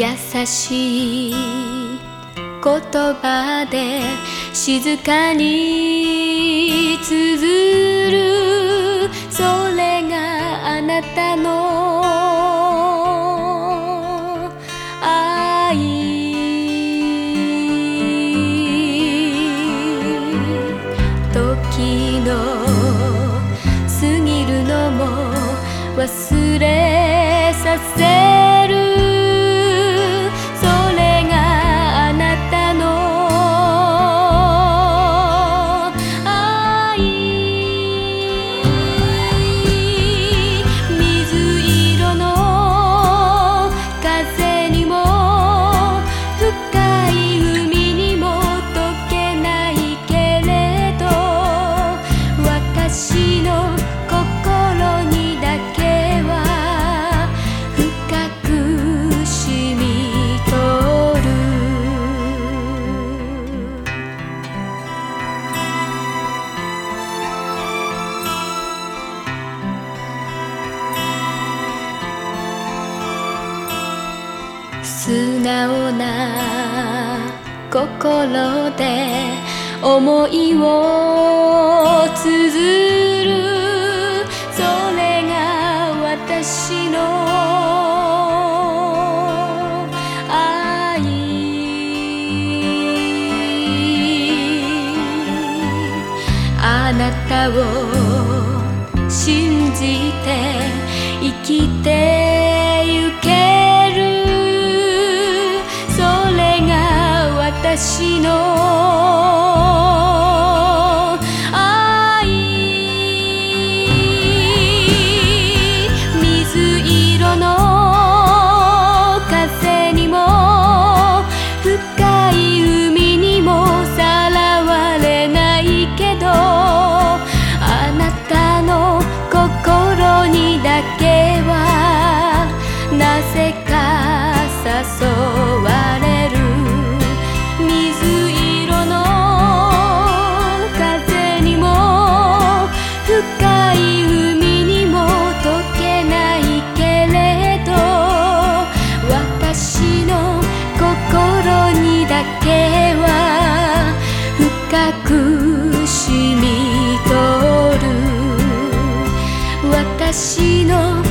優しい言葉で静かに綴るそれがあなたの愛。時の過ぎるのも忘れさせ素直な心で思いを綴るそれが私の愛。あなたを信じて生きて私の